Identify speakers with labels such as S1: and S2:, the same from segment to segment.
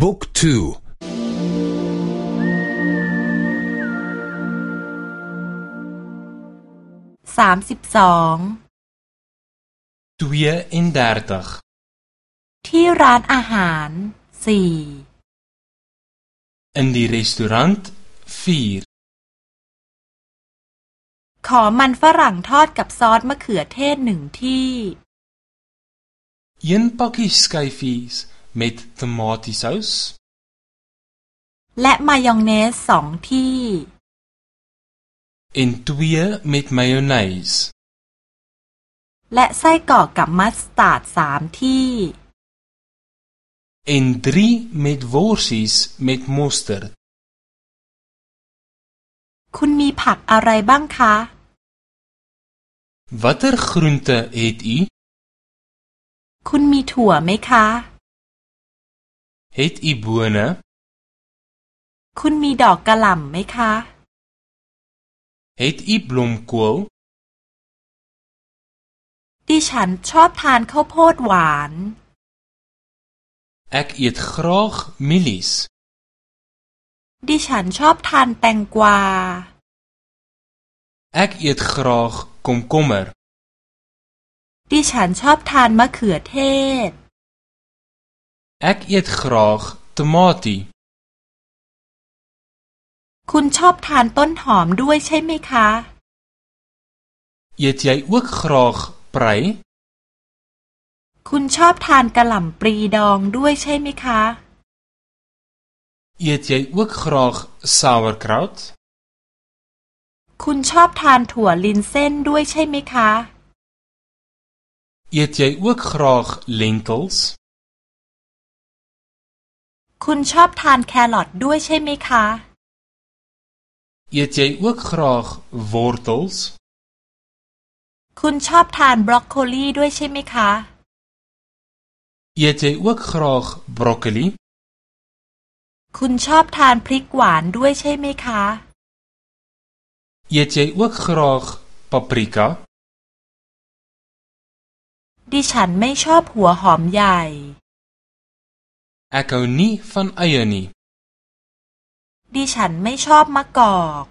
S1: บุ๊กทู
S2: สามสิบสองที่ร้านอาหารสี่
S3: In die restaurant vier
S2: ขอมันฝรั่งทอดกับซอสมะเขือเทศหนึ่งที่
S3: Een pakkie skyfies met tomatiesous
S2: และมายองเนสสองที่
S3: en twee met mayonaise
S2: และไส้กรอกกับมัสตาร์ดสามที่
S3: en drie met worsies met mosterd
S2: คุณมีผักอะไรบ้างคะ
S3: Watter groente het u
S2: คุณมีถั่วไหมคะ
S3: Het u bone
S2: คุณมีดอกกระหล่ำไหมคะ
S3: Het u blomkool
S2: ดิฉันชอบทานข้าวโพดหวาน
S3: Ek eet graag mielies
S2: ดิฉันชอบทานแตงกวา
S3: Ek eet graag komkommer
S2: ดิฉันชอบทานมะเขือเทศ
S3: Ek eet graag tamatie
S2: คุณชอบทานต้นหอมด้วยใช่ไหมคะ
S3: Eet jy ook graag prei
S2: คุณชอบทานกระหล่ำปลีดองด้วยใช่ไหมคะ
S3: Eet jy ook graag sauerkraut
S2: คุณชอบทานถั่วลินเส้นด้วยใช่ไหมคะ
S3: Eet jy ook graag lentils
S2: คุณชอบทานแครอทด้วยใช่ไหมคะ
S3: Eet jy ook graag wortels
S2: คุณชอบทานบรอกโคลีด้วยใช่ไหมคะ
S3: Eet jy ook graag broccoli
S2: คุณชอบทานพริกหวานด้วยใช่ไหมคะ
S3: Eet jy ook graag paprika
S2: ดิฉันไม่ชอบหัวหอมใหญ่
S3: Ek hou nie van eie nie
S2: ดิฉันไม่ชอบมะกอก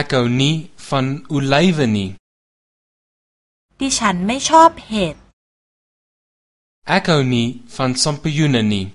S3: Ek hou nie van olywe nie
S2: ดิฉันไม่ชอบเห็ด
S3: Ek hou nie van sampioene nie